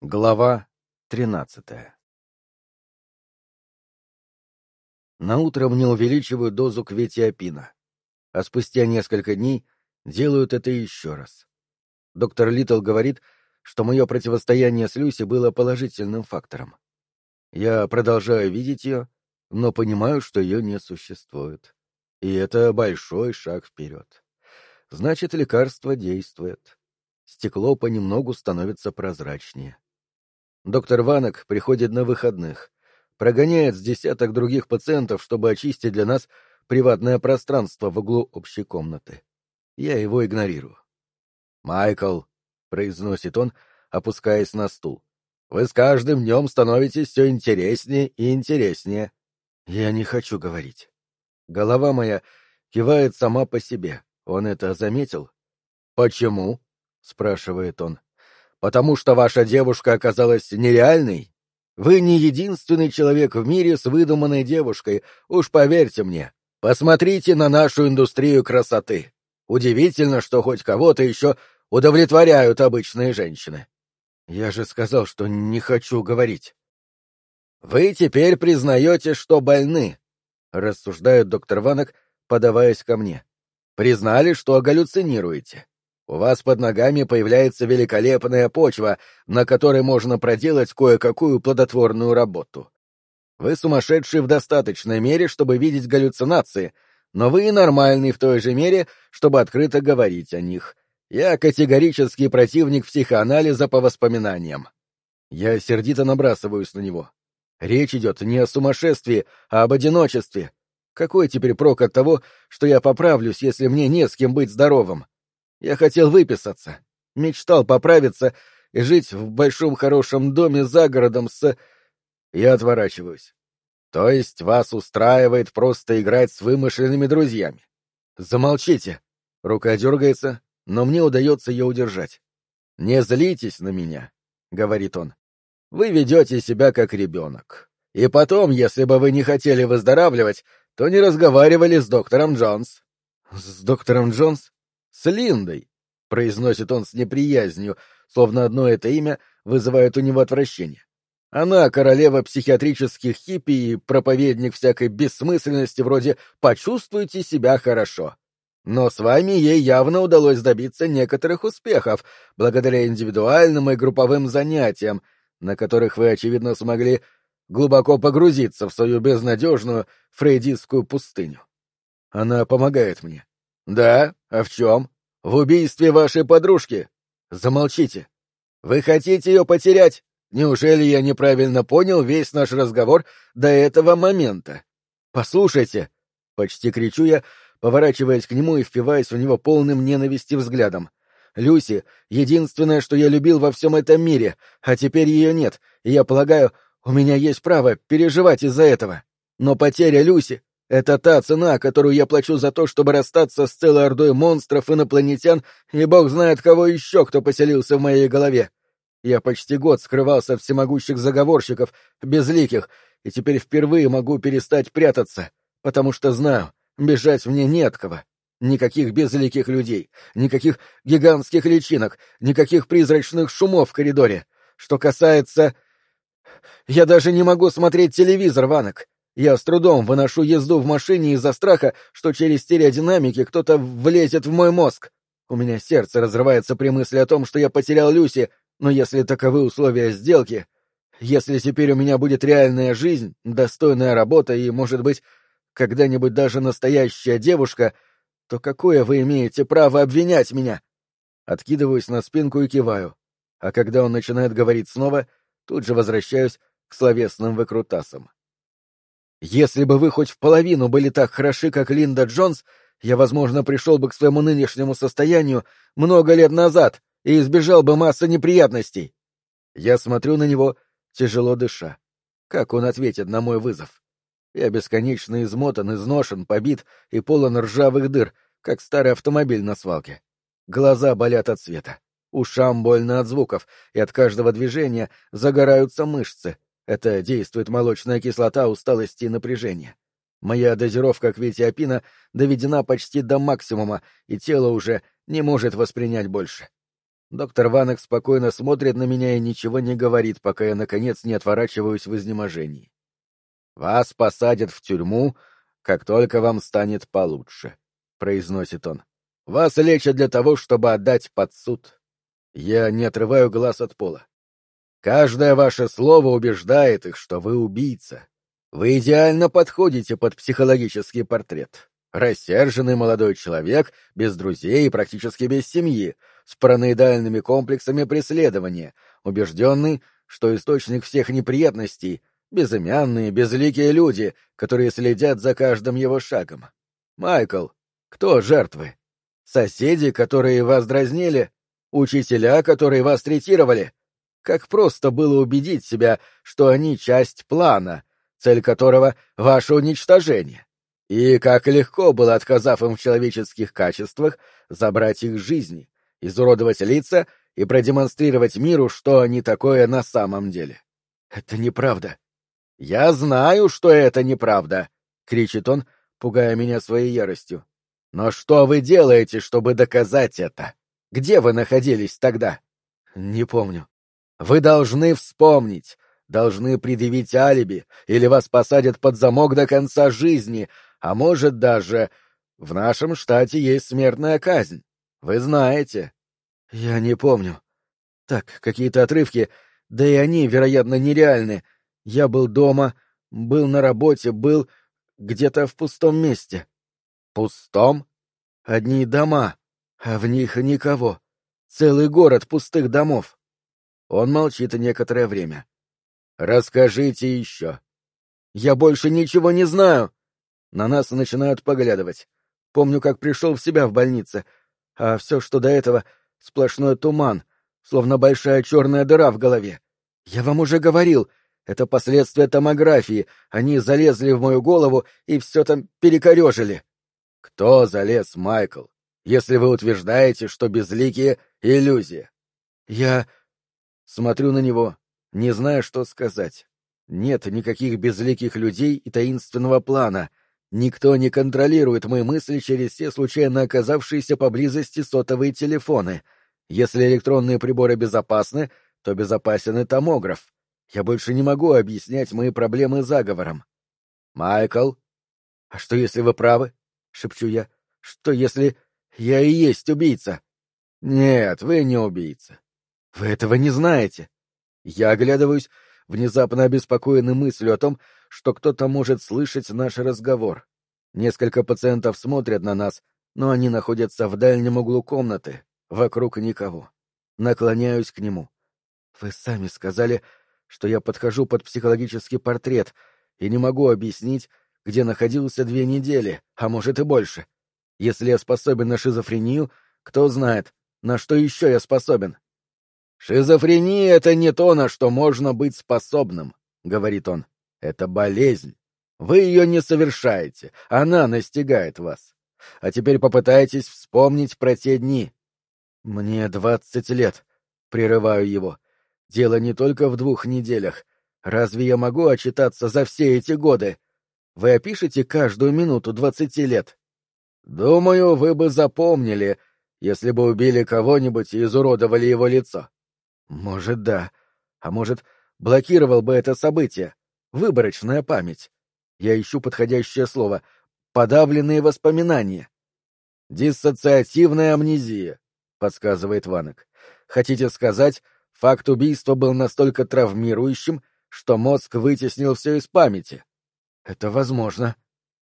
Глава тринадцатая Наутро мне увеличивают дозу кветиопина, а спустя несколько дней делают это еще раз. Доктор Литл говорит, что мое противостояние с Люси было положительным фактором. Я продолжаю видеть ее, но понимаю, что ее не существует. И это большой шаг вперед. Значит, лекарство действует. Стекло понемногу становится прозрачнее. Доктор Ванок приходит на выходных, прогоняет с десяток других пациентов, чтобы очистить для нас приватное пространство в углу общей комнаты. Я его игнорирую. «Майкл», — произносит он, опускаясь на стул, — «вы с каждым днем становитесь все интереснее и интереснее». Я не хочу говорить. Голова моя кивает сама по себе. Он это заметил? «Почему?» — спрашивает он. «Потому что ваша девушка оказалась нереальной? Вы не единственный человек в мире с выдуманной девушкой, уж поверьте мне. Посмотрите на нашу индустрию красоты. Удивительно, что хоть кого-то еще удовлетворяют обычные женщины. Я же сказал, что не хочу говорить. Вы теперь признаете, что больны, — рассуждает доктор Ванок, подаваясь ко мне. Признали, что галлюцинируете. У вас под ногами появляется великолепная почва, на которой можно проделать кое-какую плодотворную работу. Вы сумасшедший в достаточной мере, чтобы видеть галлюцинации, но вы и нормальный в той же мере, чтобы открыто говорить о них. Я категорический противник психоанализа по воспоминаниям. Я сердито набрасываюсь на него. Речь идет не о сумасшествии, а об одиночестве. Какой теперь прок от того, что я поправлюсь, если мне не с кем быть здоровым? Я хотел выписаться, мечтал поправиться и жить в большом хорошем доме за городом с... Я отворачиваюсь. То есть вас устраивает просто играть с вымышленными друзьями? Замолчите. Рука дергается, но мне удается ее удержать. Не злитесь на меня, — говорит он. Вы ведете себя как ребенок. И потом, если бы вы не хотели выздоравливать, то не разговаривали с доктором Джонс. — С доктором Джонс? — С Линдой, — произносит он с неприязнью, словно одно это имя вызывает у него отвращение. Она королева психиатрических хиппи и проповедник всякой бессмысленности вроде «почувствуйте себя хорошо». Но с вами ей явно удалось добиться некоторых успехов, благодаря индивидуальным и групповым занятиям, на которых вы, очевидно, смогли глубоко погрузиться в свою безнадежную фрейдистскую пустыню. Она помогает мне. Да? А в чем? В убийстве вашей подружки. Замолчите. Вы хотите ее потерять? Неужели я неправильно понял весь наш разговор до этого момента? Послушайте, почти кричу я, поворачиваясь к нему и впиваясь в него полным ненависти взглядом. Люси — единственное, что я любил во всем этом мире, а теперь ее нет, и я полагаю, у меня есть право переживать из-за этого. Но потеря Люси — это та цена, которую я плачу за то, чтобы расстаться с целой ордой монстров, инопланетян и бог знает кого еще, кто поселился в моей голове. Я почти год скрывался от всемогущих заговорщиков, безликих, и теперь впервые могу перестать прятаться, потому что знаю, бежать мне не кого. Никаких безликих людей, никаких гигантских личинок, никаких призрачных шумов в коридоре. Что касается... Я даже не могу смотреть телевизор, Ванок. Я с трудом выношу езду в машине из-за страха, что через стереодинамики кто-то влезет в мой мозг. У меня сердце разрывается при мысли о том, что я потерял Люси, но если таковы условия сделки, если теперь у меня будет реальная жизнь, достойная работа и, может быть, когда-нибудь даже настоящая девушка, то какое вы имеете право обвинять меня? Откидываюсь на спинку и киваю, а когда он начинает говорить снова, тут же возвращаюсь к словесным выкрутасам. Если бы вы хоть в половину были так хороши, как Линда Джонс, я, возможно, пришел бы к своему нынешнему состоянию много лет назад и избежал бы массы неприятностей. Я смотрю на него, тяжело дыша. Как он ответит на мой вызов? Я бесконечно измотан, изношен, побит и полон ржавых дыр, как старый автомобиль на свалке. Глаза болят от света. Ушам больно от звуков, и от каждого движения загораются мышцы. Это действует молочная кислота усталости и напряжения. Моя дозировка кветиопина доведена почти до максимума, и тело уже не может воспринять больше. Доктор Ванек спокойно смотрит на меня и ничего не говорит, пока я, наконец, не отворачиваюсь в изнеможении. «Вас посадят в тюрьму, как только вам станет получше», — произносит он. «Вас лечат для того, чтобы отдать под суд». Я не отрываю глаз от пола. Каждое ваше слово убеждает их, что вы убийца. Вы идеально подходите под психологический портрет. Рассерженный молодой человек, без друзей и практически без семьи, с параноидальными комплексами преследования, убежденный, что источник всех неприятностей — безымянные, безликие люди, которые следят за каждым его шагом. Майкл, кто жертвы? Соседи, которые вас дразнили? Учителя, которые вас третировали? Как просто было убедить себя, что они часть плана, цель которого — ваше уничтожение. И как легко было, отказав им в человеческих качествах, забрать их жизни, изуродовать лица и продемонстрировать миру, что они такое на самом деле. Это неправда. Я знаю, что это неправда, кричит он, пугая меня своей яростью. Но что вы делаете, чтобы доказать это? Где вы находились тогда? Не помню. Вы должны вспомнить, должны предъявить алиби, или вас посадят под замок до конца жизни, а может даже... В нашем штате есть смертная казнь. Вы знаете. Я не помню. Так, какие-то отрывки, да и они, вероятно, нереальны. Я был дома, был на работе, был где-то в пустом месте. Пустом? Одни дома, а в них никого. Целый город пустых домов. Он молчит некоторое время. Расскажите еще. Я больше ничего не знаю. На нас начинают поглядывать. Помню, как пришел в себя в больнице, а все, что до этого, сплошной туман, словно большая черная дыра в голове. Я вам уже говорил, это последствия томографии, они залезли в мою голову и все там перекорежили. Кто залез, Майкл, если вы утверждаете, что безликие — иллюзия? Я смотрю на него, не зная, что сказать. Нет никаких безликих людей и таинственного плана — Никто не контролирует мои мысли через все случайно оказавшиеся поблизости сотовые телефоны. Если электронные приборы безопасны, то безопасен и томограф. Я больше не могу объяснять мои проблемы заговором. Майкл? А что, если вы правы? Шепчу я. Что, если я и есть убийца? Нет, вы не убийца. Вы этого не знаете. Я оглядываюсь, внезапно обеспокоенный мыслью о том, что кто-то может слышать наш разговор. Несколько пациентов смотрят на нас, но они находятся в дальнем углу комнаты, вокруг никого. Наклоняюсь к нему. Вы сами сказали, что я подхожу под психологический портрет и не могу объяснить, где находился две недели, а может и больше. Если я способен на шизофрению, кто знает, на что еще я способен. «Шизофрения — это не то, на что можно быть способным», — говорит он. Это болезнь. Вы ее не совершаете, она настигает вас. А теперь попытайтесь вспомнить про те дни. Мне двадцать лет. Прерываю его. Дело не только в двух неделях. Разве я могу отчитаться за все эти годы? Вы опишете каждую минуту двадцати лет? Думаю, вы бы запомнили, если бы убили кого-нибудь и изуродовали его лицо. Может, да. А может, блокировал бы это событие. Выборочная память. Я ищу подходящее слово. Подавленные воспоминания. Диссоциативная амнезия, подсказывает Ванок. Хотите сказать, факт убийства был настолько травмирующим, что мозг вытеснил все из памяти? Это возможно.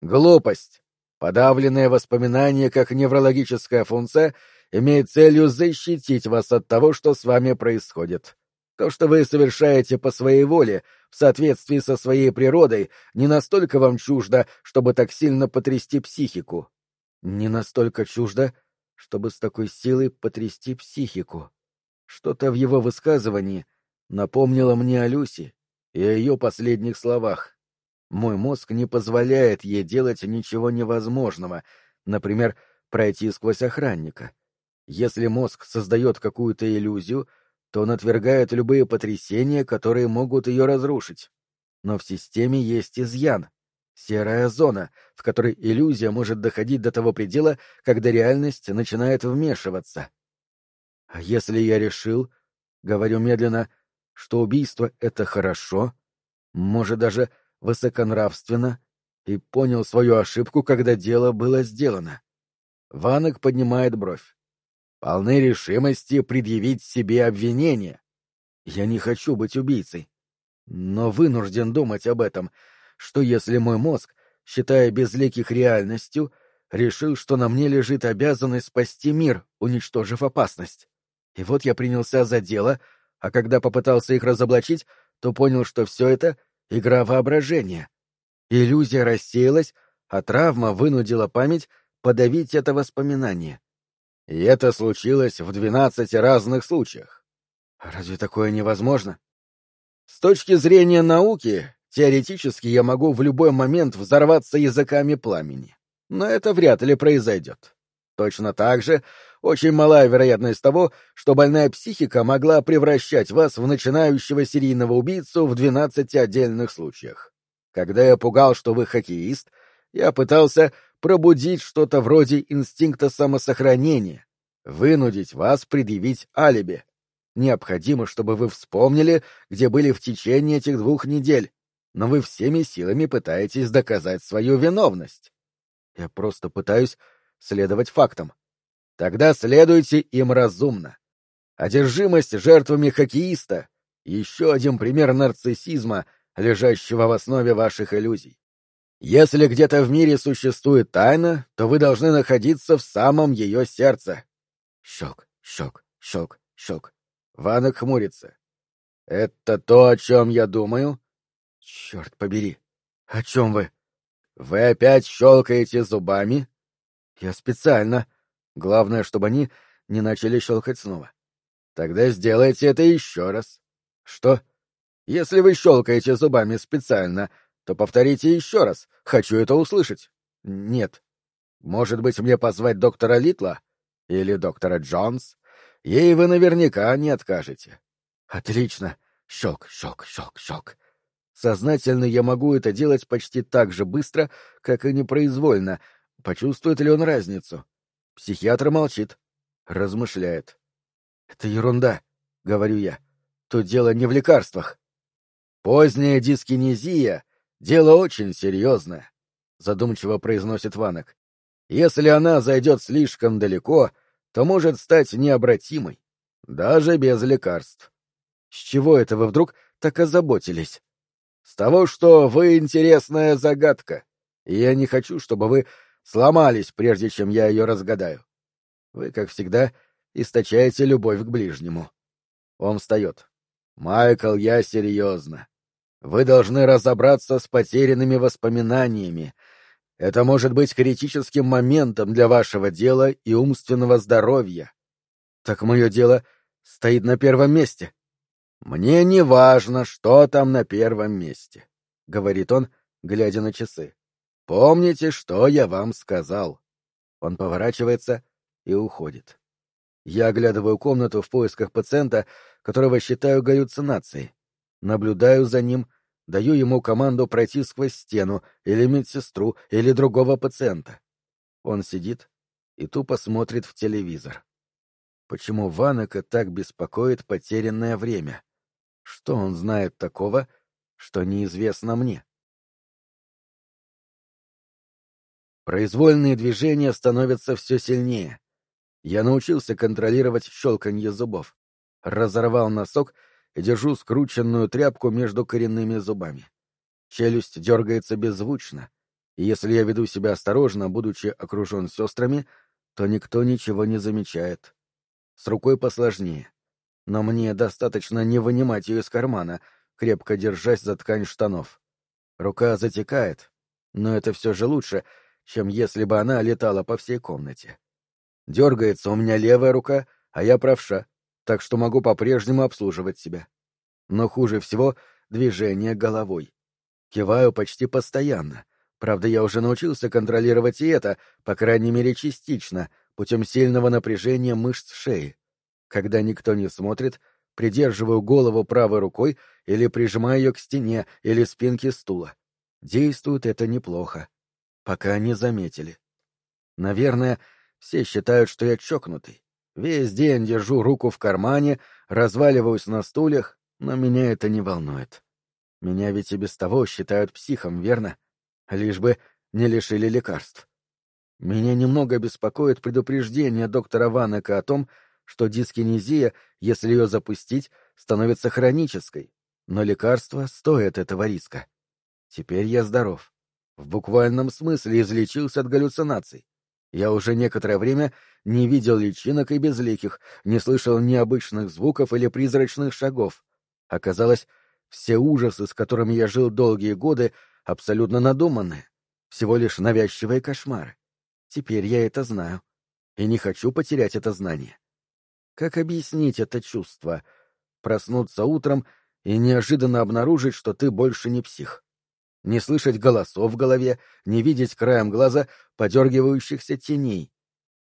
Глупость. Подавленное воспоминание как неврологическая функция имеет целью защитить вас от того, что с вами происходит. То, что вы совершаете по своей воле, в соответствии со своей природой, не настолько вам чуждо, чтобы так сильно потрясти психику. Не настолько чуждо, чтобы с такой силой потрясти психику. Что-то в его высказывании напомнило мне о Люси и о ее последних словах. Мой мозг не позволяет ей делать ничего невозможного, например, пройти сквозь охранника. Если мозг создает какую-то иллюзию — то он отвергает любые потрясения, которые могут ее разрушить. Но в системе есть изъян — серая зона, в которой иллюзия может доходить до того предела, когда реальность начинает вмешиваться. А если я решил, говорю медленно, что убийство — это хорошо, может, даже высоконравственно, и понял свою ошибку, когда дело было сделано. Ванок поднимает бровь. Полны решимости предъявить себе обвинение. Я не хочу быть убийцей, но вынужден думать об этом, что если мой мозг, считая безликих реальностью, решил, что на мне лежит обязанность спасти мир, уничтожив опасность. И вот я принялся за дело, а когда попытался их разоблачить, то понял, что все это — игра воображения. Иллюзия рассеялась, а травма вынудила память подавить это воспоминание. И это случилось в двенадцати разных случаях. Разве такое невозможно? С точки зрения науки, теоретически я могу в любой момент взорваться языками пламени. Но это вряд ли произойдет. Точно так же очень малая вероятность того, что больная психика могла превращать вас в начинающего серийного убийцу в двенадцати отдельных случаях. Когда я пугал, что вы хоккеист, я пытался пробудить что-то вроде инстинкта самосохранения, вынудить вас предъявить алиби. Необходимо, чтобы вы вспомнили, где были в течение этих двух недель, но вы всеми силами пытаетесь доказать свою виновность. Я просто пытаюсь следовать фактам. Тогда следуйте им разумно. Одержимость жертвами хоккеиста — еще один пример нарциссизма, лежащего в основе ваших иллюзий. Если где-то в мире существует тайна, то вы должны находиться в самом ее сердце. Щелк, щелк, щелк, щелк. Ванок хмурится. Это то, о чем я думаю? Черт побери. О чем вы? Вы опять щелкаете зубами? Я специально. Главное, чтобы они не начали щелкать снова. Тогда сделайте это еще раз. Что? Если вы щелкаете зубами специально, то повторите еще раз. Хочу это услышать. Нет. Может быть, мне позвать доктора Литла? Или доктора Джонс? Ей вы наверняка не откажете. Отлично. Щелк, щелк, щелк, щелк. Сознательно я могу это делать почти так же быстро, как и непроизвольно, Почувствует ли он разницу? Психиатр молчит, размышляет. «Это ерунда», — говорю я. «Тут дело не в лекарствах». «Поздняя дискинезия — дело очень серьезное», — задумчиво произносит Ванок. «Если она зайдет слишком далеко, то может стать необратимой, даже без лекарств». «С чего это вы вдруг так озаботились?» «С того, что вы интересная загадка, и я не хочу, чтобы вы сломались, прежде чем я ее разгадаю. Вы, как всегда, источаете любовь к ближнему. Он встает. Майкл, я серьезно. Вы должны разобраться с потерянными воспоминаниями. Это может быть критическим моментом для вашего дела и умственного здоровья. Так мое дело стоит на первом месте. Мне не важно, что там на первом месте, — говорит он, глядя на часы. Помните, что я вам сказал. Он поворачивается и уходит. Я оглядываю комнату в поисках пациента, которого считаю галлюцинацией. Наблюдаю за ним, даю ему команду пройти сквозь стену, или медсестру, или другого пациента. Он сидит и тупо смотрит в телевизор. Почему Ванека так беспокоит потерянное время? Что он знает такого, что неизвестно мне? Произвольные движения становятся все сильнее. Я научился контролировать щелканье зубов. Разорвал носок и держу скрученную тряпку между коренными зубами. Челюсть дергается беззвучно, и если я веду себя осторожно, будучи окружен сестрами, то никто ничего не замечает. С рукой посложнее. Но мне достаточно не вынимать ее из кармана, крепко держась за ткань штанов. Рука затекает, но это все же лучше — чем если бы она летала по всей комнате. Дергается у меня левая рука, а я правша, так что могу по-прежнему обслуживать себя. Но хуже всего движение головой. Киваю почти постоянно. Правда, я уже научился контролировать и это, по крайней мере, частично, путем сильного напряжения мышц шеи. Когда никто не смотрит, придерживаю голову правой рукой или прижимаю ее к стене или спинке стула. Действует это неплохо пока не заметили. Наверное, все считают, что я чокнутый, Весь день держу руку в кармане, разваливаюсь на стульях, но меня это не волнует. Меня ведь и без того считают психом, верно? Лишь бы не лишили лекарств. Меня немного беспокоит предупреждение доктора Ванека о том, что дискинезия, если ее запустить, становится хронической, но лекарства стоят этого риска. Теперь я здоров. В буквальном смысле излечился от галлюцинаций. Я уже некоторое время не видел личинок и безликих, не слышал необычных звуков или призрачных шагов. Оказалось, все ужасы, с которыми я жил долгие годы, абсолютно надуманные, всего лишь навязчивые кошмары. Теперь я это знаю. И не хочу потерять это знание. Как объяснить это чувство? Проснуться утром и неожиданно обнаружить, что ты больше не псих не слышать голосов в голове, не видеть краем глаза подергивающихся теней.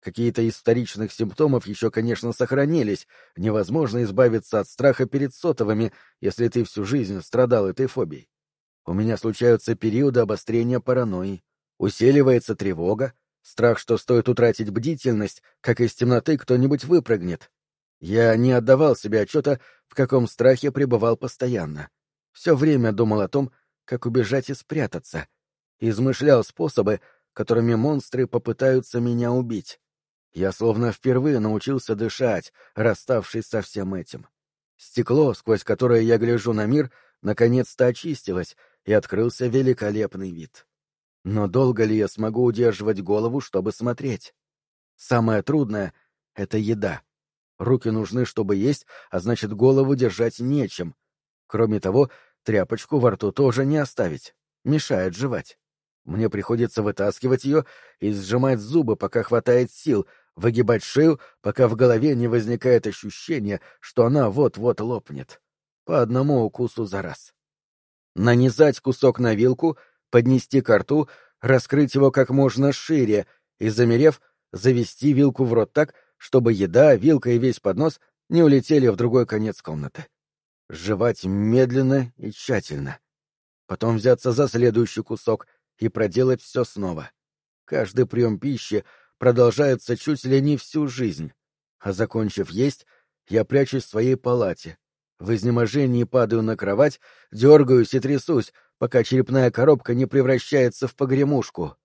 Какие-то из вторичных симптомов еще, конечно, сохранились. Невозможно избавиться от страха перед сотовыми, если ты всю жизнь страдал этой фобией. У меня случаются периоды обострения паранойи. Усиливается тревога, страх, что стоит утратить бдительность, как из темноты кто-нибудь выпрыгнет. Я не отдавал себе отчета, в каком страхе пребывал постоянно. Все время думал о том, как убежать и спрятаться. Измышлял способы, которыми монстры попытаются меня убить. Я словно впервые научился дышать, расставшись со всем этим. Стекло, сквозь которое я гляжу на мир, наконец-то очистилось, и открылся великолепный вид. Но долго ли я смогу удерживать голову, чтобы смотреть? Самое трудное — это еда. Руки нужны, чтобы есть, а значит, голову держать нечем. Кроме того, Тряпочку во рту тоже не оставить. Мешает жевать. Мне приходится вытаскивать ее и сжимать зубы, пока хватает сил, выгибать шею, пока в голове не возникает ощущение, что она вот-вот лопнет. По одному укусу за раз. Нанизать кусок на вилку, поднести ко рту, раскрыть его как можно шире и, замерев, завести вилку в рот так, чтобы еда, вилка и весь поднос не улетели в другой конец комнаты жевать медленно и тщательно. Потом взяться за следующий кусок и проделать все снова. Каждый прием пищи продолжается чуть ли не всю жизнь. А закончив есть, я прячусь в своей палате. В изнеможении падаю на кровать, дергаюсь и трясусь, пока черепная коробка не превращается в погремушку.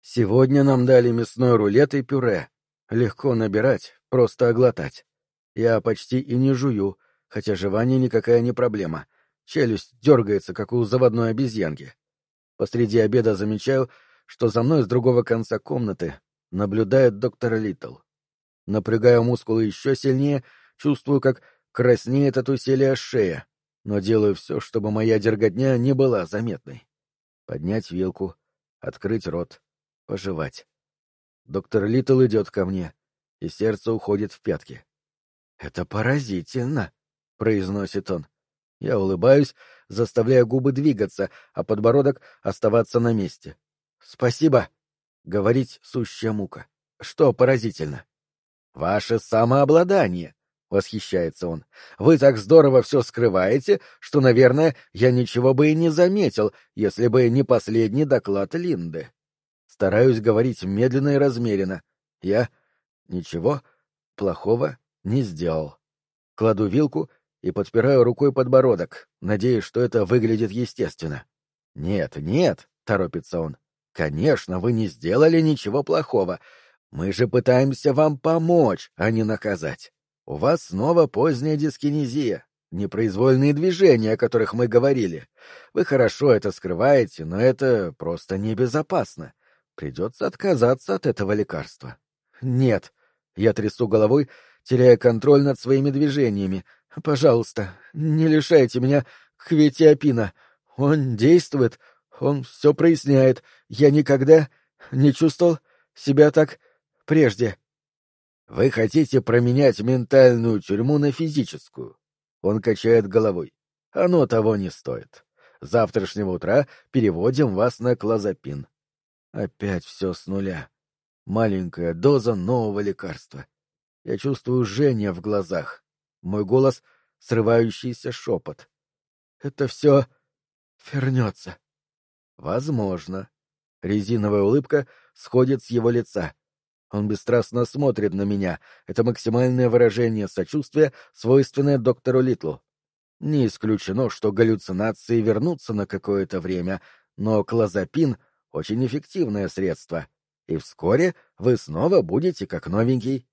Сегодня нам дали мясной рулет и пюре. Легко набирать, просто оглотать. Я почти и не жую, хотя жевание никакая не проблема. Челюсть дергается, как у заводной обезьянки. Посреди обеда замечаю, что за мной с другого конца комнаты наблюдает доктор Литтл. Напрягаю мускулы еще сильнее, чувствую, как краснеет от усилия шея, но делаю все, чтобы моя дерготня не была заметной. Поднять вилку, открыть рот, пожевать. Доктор Литтл идет ко мне, и сердце уходит в пятки. Это поразительно. — произносит он. Я улыбаюсь, заставляя губы двигаться, а подбородок оставаться на месте. «Спасибо!» — говорить сущая мука. «Что поразительно?» «Ваше самообладание!» — восхищается он. «Вы так здорово все скрываете, что, наверное, я ничего бы и не заметил, если бы не последний доклад Линды. Стараюсь говорить медленно и размеренно. Я ничего плохого не сделал. Кладу вилку и подпираю рукой подбородок, надеясь, что это выглядит естественно. «Нет, нет», — торопится он, — «конечно, вы не сделали ничего плохого. Мы же пытаемся вам помочь, а не наказать. У вас снова поздняя дискинезия, непроизвольные движения, о которых мы говорили. Вы хорошо это скрываете, но это просто небезопасно. Придется отказаться от этого лекарства». «Нет», — я трясу головой, теряя контроль над своими движениями, Пожалуйста, не лишайте меня кветиопина. Он действует, он все проясняет. Я никогда не чувствовал себя так прежде. Вы хотите променять ментальную тюрьму на физическую? Он качает головой. Оно того не стоит. Завтрашнего утра переводим вас на клозапин. Опять все с нуля. Маленькая доза нового лекарства. Я чувствую жжение в глазах. Мой голос — срывающийся шепот. «Это все вернется». «Возможно». Резиновая улыбка сходит с его лица. Он бесстрастно смотрит на меня. Это максимальное выражение сочувствия, свойственное доктору Литлу. Не исключено, что галлюцинации вернутся на какое-то время, но клозапин — очень эффективное средство, и вскоре вы снова будете как новенький.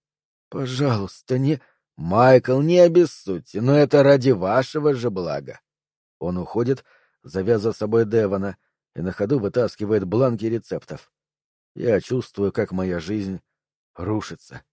Пожалуйста, не... Майкл, не обессудьте, но это ради вашего же блага. Он уходит, завязав собой Девона, и на ходу вытаскивает бланки рецептов. Я чувствую, как моя жизнь рушится.